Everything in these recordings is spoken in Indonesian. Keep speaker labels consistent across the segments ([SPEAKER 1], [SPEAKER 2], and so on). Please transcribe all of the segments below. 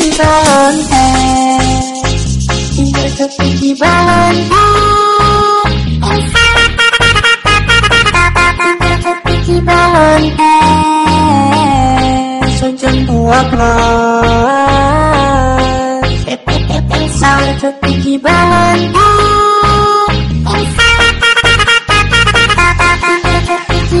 [SPEAKER 1] di bantai Indah sepi di bantai Sepi di bantai Sejam dua belas Sepi tepeng salah sepi di bantai di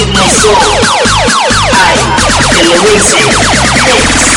[SPEAKER 2] in my soul. I, Billy Wilson, mix.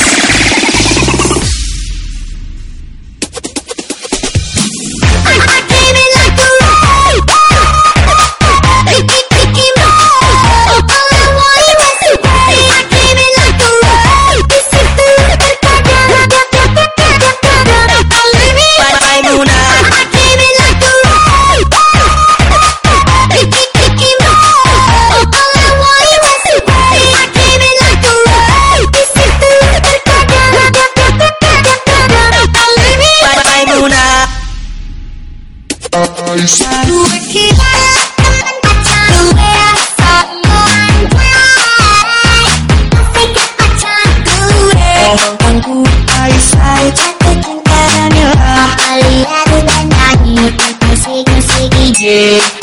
[SPEAKER 1] You.